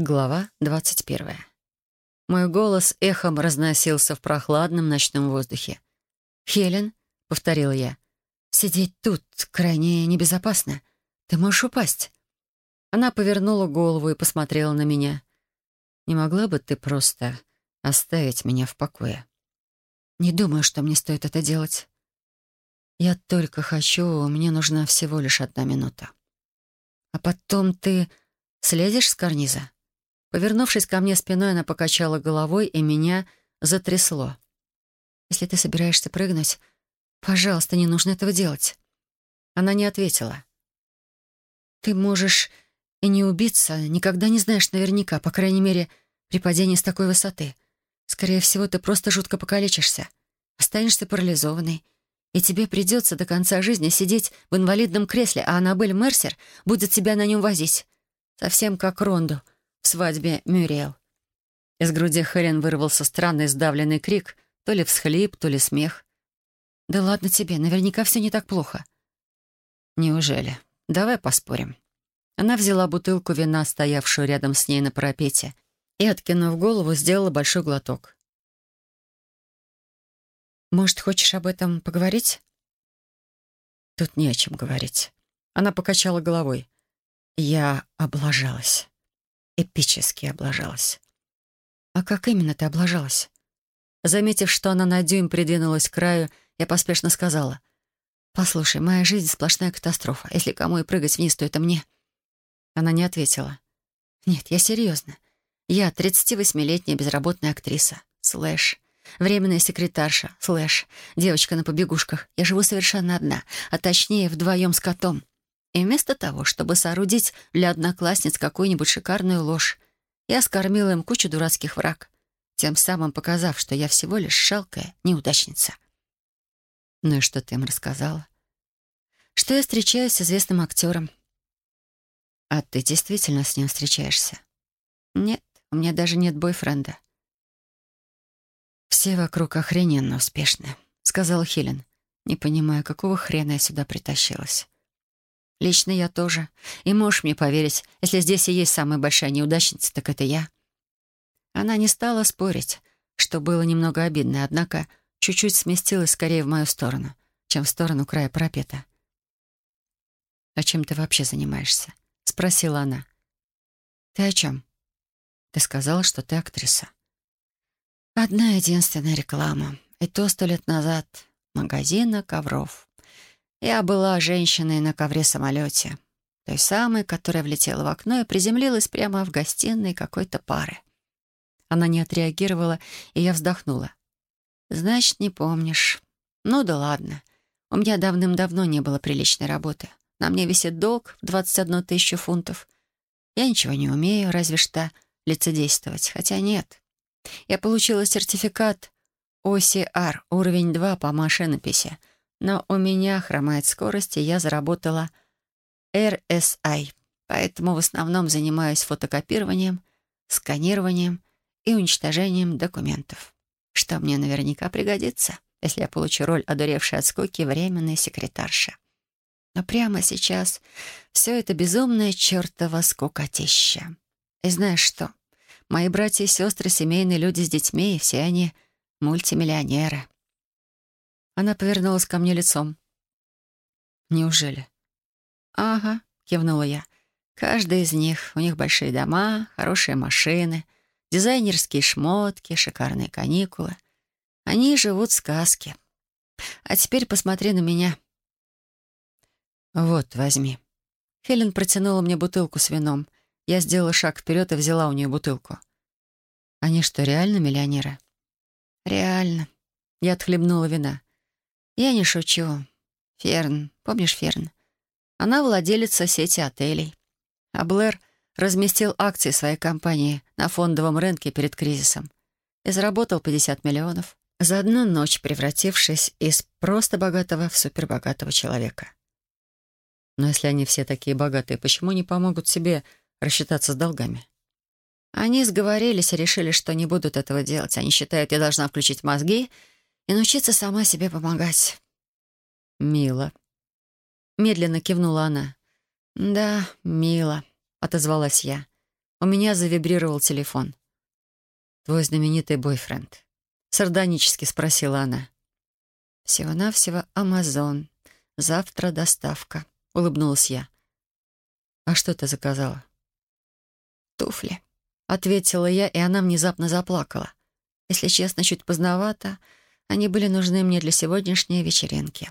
Глава двадцать первая. Мой голос эхом разносился в прохладном ночном воздухе. «Хелен», — повторила я, — «сидеть тут крайне небезопасно. Ты можешь упасть». Она повернула голову и посмотрела на меня. «Не могла бы ты просто оставить меня в покое?» «Не думаю, что мне стоит это делать. Я только хочу, мне нужна всего лишь одна минута. А потом ты слезешь с карниза?» Повернувшись ко мне спиной, она покачала головой, и меня затрясло. «Если ты собираешься прыгнуть, пожалуйста, не нужно этого делать». Она не ответила. «Ты можешь и не убиться, никогда не знаешь наверняка, по крайней мере, при падении с такой высоты. Скорее всего, ты просто жутко покалечишься, останешься парализованной, и тебе придется до конца жизни сидеть в инвалидном кресле, а Аннабель Мерсер будет тебя на нем возить. Совсем как Ронду — в свадьбе Мюриэл. Из груди Хелен вырвался странный сдавленный крик, то ли всхлип, то ли смех. «Да ладно тебе, наверняка все не так плохо». «Неужели? Давай поспорим». Она взяла бутылку вина, стоявшую рядом с ней на парапете, и, откинув голову, сделала большой глоток. «Может, хочешь об этом поговорить?» «Тут не о чем говорить». Она покачала головой. «Я облажалась» эпически облажалась. «А как именно ты облажалась?» Заметив, что она на дюйм придвинулась к краю, я поспешно сказала. «Послушай, моя жизнь — сплошная катастрофа. Если кому и прыгать вниз, то это мне». Она не ответила. «Нет, я серьезно. Я 38-летняя безработная актриса. Слэш. Временная секретарша. Слэш. Девочка на побегушках. Я живу совершенно одна, а точнее вдвоем с котом. И вместо того, чтобы соорудить для одноклассниц какую-нибудь шикарную ложь, я скормила им кучу дурацких враг, тем самым показав, что я всего лишь шалкая неудачница. Ну и что ты им рассказала? Что я встречаюсь с известным актером. А ты действительно с ним встречаешься? Нет, у меня даже нет бойфренда. Все вокруг охрененно успешны, сказала Хелен. Не понимаю, какого хрена я сюда притащилась. Лично я тоже. И можешь мне поверить, если здесь и есть самая большая неудачница, так это я. Она не стала спорить, что было немного обидно, однако чуть-чуть сместилась скорее в мою сторону, чем в сторону края парапета. «А чем ты вообще занимаешься?» — спросила она. «Ты о чем?» «Ты сказала, что ты актриса». «Одна единственная реклама. И то сто лет назад. Магазина ковров». Я была женщиной на ковре-самолете, той самой, которая влетела в окно и приземлилась прямо в гостиной какой-то пары. Она не отреагировала, и я вздохнула. «Значит, не помнишь. Ну да ладно. У меня давным-давно не было приличной работы. На мне висит долг в 21 тысячу фунтов. Я ничего не умею, разве что лицедействовать. Хотя нет. Я получила сертификат OCR, уровень 2 по машинописи, но у меня хромает скорость, и я заработала RSI, поэтому в основном занимаюсь фотокопированием, сканированием и уничтожением документов, что мне наверняка пригодится, если я получу роль одуревшей от скуки временной секретарши. Но прямо сейчас все это безумная чертова скукотища. И знаешь что? Мои братья и сестры — семейные люди с детьми, и все они мультимиллионеры. Она повернулась ко мне лицом. «Неужели?» «Ага», — кивнула я. «Каждый из них. У них большие дома, хорошие машины, дизайнерские шмотки, шикарные каникулы. Они живут в сказке. А теперь посмотри на меня». «Вот, возьми». Хелен протянула мне бутылку с вином. Я сделала шаг вперед и взяла у нее бутылку. «Они что, реально миллионеры?» «Реально». Я отхлебнула вина. Я не шучу. Ферн, помнишь Ферн? Она владелица сети отелей. А Блэр разместил акции своей компании на фондовом рынке перед кризисом и заработал 50 миллионов, за одну ночь превратившись из просто богатого в супербогатого человека. Но если они все такие богатые, почему не помогут себе рассчитаться с долгами? Они сговорились и решили, что не будут этого делать. Они считают, я должна включить мозги и научиться сама себе помогать. «Мило». Медленно кивнула она. «Да, мило», — отозвалась я. У меня завибрировал телефон. «Твой знаменитый бойфренд?» — сардонически спросила она. «Всего-навсего Амазон. Завтра доставка», — улыбнулась я. «А что ты заказала?» «Туфли», — ответила я, и она внезапно заплакала. Если честно, чуть поздновато. Они были нужны мне для сегодняшней вечеринки.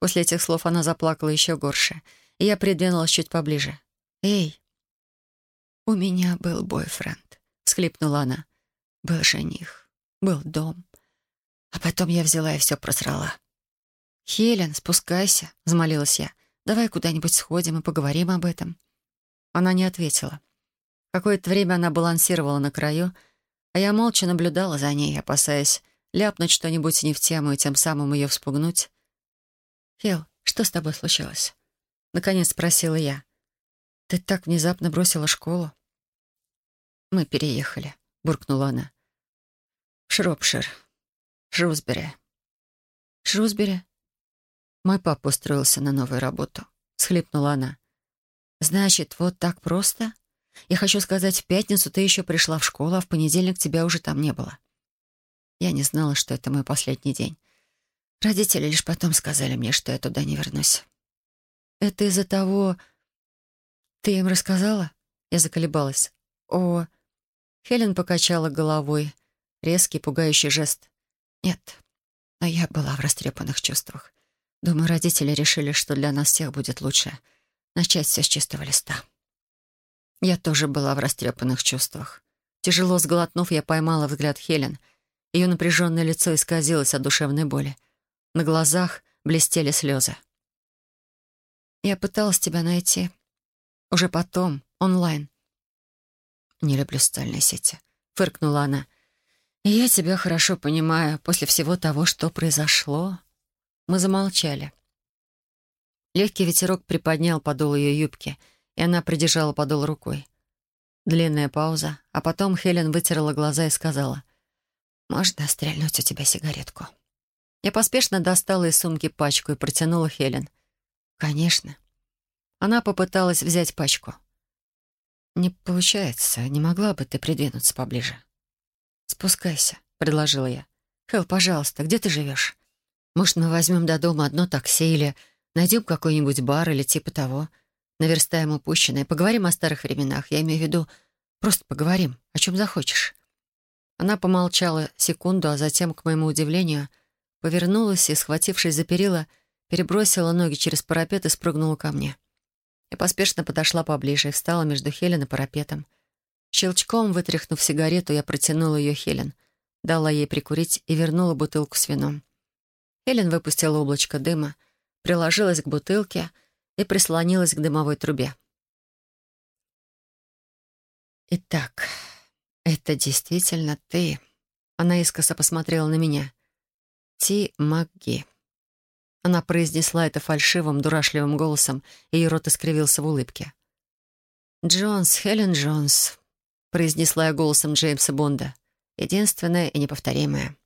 После этих слов она заплакала еще горше, и я придвинулась чуть поближе. «Эй!» «У меня был бойфренд», — всхлипнула она. «Был жених, был дом. А потом я взяла и все просрала». «Хелен, спускайся», — взмолилась я. «Давай куда-нибудь сходим и поговорим об этом». Она не ответила. Какое-то время она балансировала на краю, а я молча наблюдала за ней, опасаясь ляпнуть что-нибудь не в тему и тем самым ее вспугнуть. «Хел, что с тобой случилось?» Наконец спросила я. «Ты так внезапно бросила школу?» «Мы переехали», — буркнула она. «В Шропшир. Шрусбери». «Шрусбери?» «Мой папа устроился на новую работу», — схлипнула она. «Значит, вот так просто? Я хочу сказать, в пятницу ты еще пришла в школу, а в понедельник тебя уже там не было». Я не знала, что это мой последний день. Родители лишь потом сказали мне, что я туда не вернусь. «Это из-за того...» «Ты им рассказала?» Я заколебалась. «О...» Хелен покачала головой. Резкий, пугающий жест. «Нет, но я была в растрепанных чувствах. Думаю, родители решили, что для нас всех будет лучше начать все с чистого листа». Я тоже была в растрепанных чувствах. Тяжело сглотнув, я поймала взгляд Хелен. Ее напряженное лицо исказилось от душевной боли. На глазах блестели слезы. «Я пыталась тебя найти. Уже потом, онлайн. «Не люблю социальные сети», — фыркнула она. «И я тебя хорошо понимаю. После всего того, что произошло...» Мы замолчали. Легкий ветерок приподнял подол ее юбки, и она придержала подол рукой. Длинная пауза, а потом Хелен вытерла глаза и сказала, «Можно стрельнуть у тебя сигаретку?» Я поспешно достала из сумки пачку и протянула Хелен. «Конечно». Она попыталась взять пачку. «Не получается. Не могла бы ты придвинуться поближе?» «Спускайся», — предложила я. «Хелл, пожалуйста, где ты живешь? Может, мы возьмем до дома одно такси или найдем какой-нибудь бар или типа того, наверстаем упущенное, поговорим о старых временах. Я имею в виду, просто поговорим, о чем захочешь». Она помолчала секунду, а затем, к моему удивлению, повернулась и, схватившись за перила, перебросила ноги через парапет и спрыгнула ко мне. Я поспешно подошла поближе и встала между Хелен и парапетом. Щелчком, вытряхнув сигарету, я протянула ее Хелен, дала ей прикурить и вернула бутылку с вином. Хелен выпустила облачко дыма, приложилась к бутылке и прислонилась к дымовой трубе. «Итак, это действительно ты?» Она искоса посмотрела на меня. «Ти МакГи». Она произнесла это фальшивым, дурашливым голосом, и ее рот искривился в улыбке. «Джонс, Хелен Джонс», — произнесла я голосом Джеймса Бонда. «Единственная и неповторимая».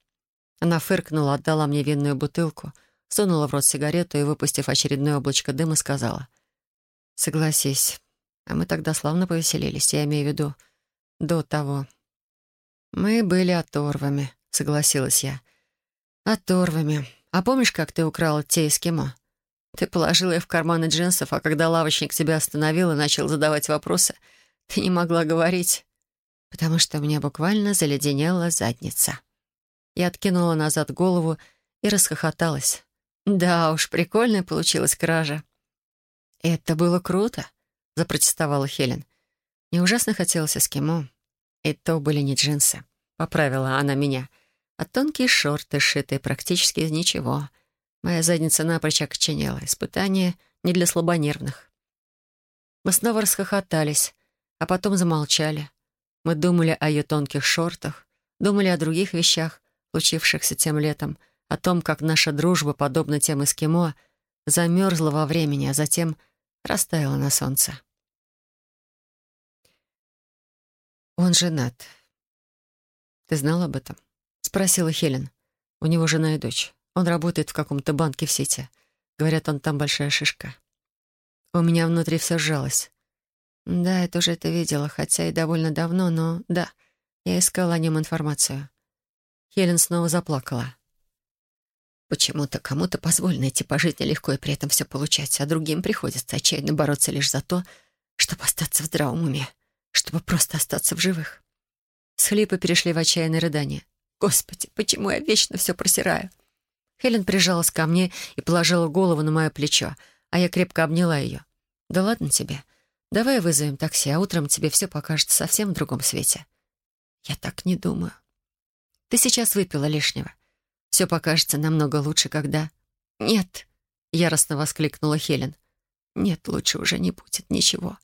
Она фыркнула, отдала мне винную бутылку, сунула в рот сигарету и, выпустив очередное облачко дыма, сказала. «Согласись, а мы тогда славно повеселились, я имею в виду до того». «Мы были оторвами», — согласилась я. «Оторвами. А помнишь, как ты украл те эскимо? Ты положила их в карманы джинсов, а когда лавочник тебя остановил и начал задавать вопросы, ты не могла говорить, потому что у меня буквально заледенела задница. Я откинула назад голову и расхохоталась. Да уж, прикольная получилась кража. «Это было круто», — запротестовала Хелен. «Мне ужасно хотелось эскимо. И то были не джинсы», — поправила она меня — а тонкие шорты, сшитые практически из ничего. Моя задница напрочь окоченела. Испытание не для слабонервных. Мы снова расхохотались, а потом замолчали. Мы думали о ее тонких шортах, думали о других вещах, случившихся тем летом, о том, как наша дружба, подобно тем эскимо, замерзла во времени, а затем растаяла на солнце. Он женат. Ты знал об этом? спросила Хелен. «У него жена и дочь. Он работает в каком-то банке в сети. Говорят, он там большая шишка». У меня внутри все сжалось. Да, я тоже это видела, хотя и довольно давно, но да, я искала о нем информацию. Хелен снова заплакала. Почему-то кому-то позволено идти по жизни легко и при этом все получать, а другим приходится отчаянно бороться лишь за то, чтобы остаться в здравом уме, чтобы просто остаться в живых. Схлипы перешли в отчаянное рыдание. «Господи, почему я вечно все просираю?» Хелен прижалась ко мне и положила голову на мое плечо, а я крепко обняла ее. «Да ладно тебе. Давай вызовем такси, а утром тебе все покажется совсем в другом свете». «Я так не думаю». «Ты сейчас выпила лишнего. Все покажется намного лучше, когда...» «Нет!» — яростно воскликнула Хелен. «Нет, лучше уже не будет ничего.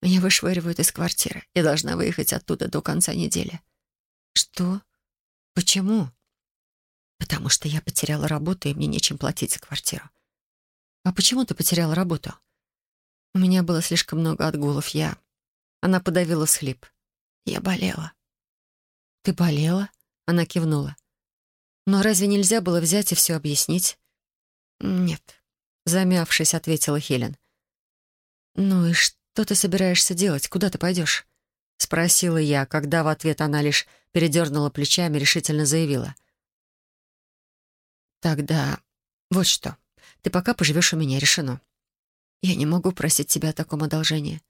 Меня вышвыривают из квартиры. Я должна выехать оттуда до конца недели». «Что? Почему?» «Потому что я потеряла работу, и мне нечем платить за квартиру». «А почему ты потеряла работу?» «У меня было слишком много отгулов. Я...» Она подавила схлип. «Я болела». «Ты болела?» Она кивнула. «Но разве нельзя было взять и все объяснить?» «Нет», — замявшись, ответила Хелен. «Ну и что ты собираешься делать? Куда ты пойдешь?» — спросила я, когда в ответ она лишь передернула плечами и решительно заявила. «Тогда вот что. Ты пока поживешь у меня, решено. Я не могу просить тебя о таком одолжении».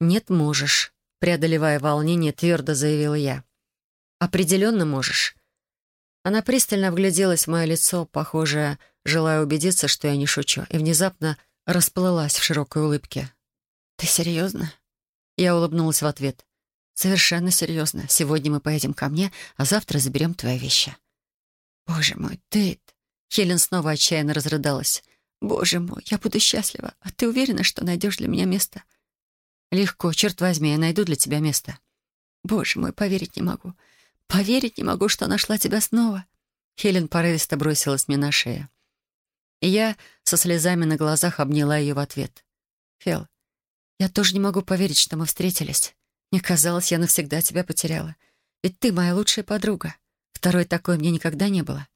«Нет, можешь», — преодолевая волнение, твердо заявила я. «Определенно можешь». Она пристально вгляделась в мое лицо, похоже, желая убедиться, что я не шучу, и внезапно расплылась в широкой улыбке. «Ты серьезно?» Я улыбнулась в ответ. «Совершенно серьезно. Сегодня мы поедем ко мне, а завтра заберем твои вещи». «Боже мой, Тейт!» Хелен снова отчаянно разрыдалась. «Боже мой, я буду счастлива. А ты уверена, что найдешь для меня место?» «Легко, черт возьми, я найду для тебя место». «Боже мой, поверить не могу. Поверить не могу, что нашла тебя снова». Хелен порывисто бросилась мне на шею. И я со слезами на глазах обняла ее в ответ. «Хел, я тоже не могу поверить, что мы встретились. Мне казалось, я навсегда тебя потеряла. Ведь ты моя лучшая подруга. Второй такой мне никогда не было.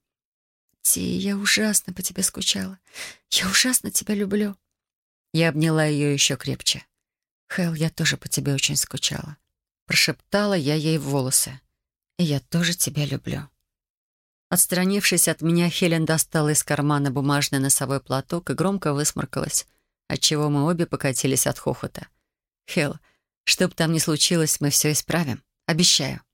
Ти, я ужасно по тебе скучала. Я ужасно тебя люблю. Я обняла ее еще крепче. Хэл, я тоже по тебе очень скучала. Прошептала я ей в волосы. И я тоже тебя люблю. Отстранившись от меня, Хелен достала из кармана бумажный носовой платок и громко высморкалась, отчего мы обе покатились от хохота. «Хел, что бы там ни случилось, мы все исправим. Обещаю».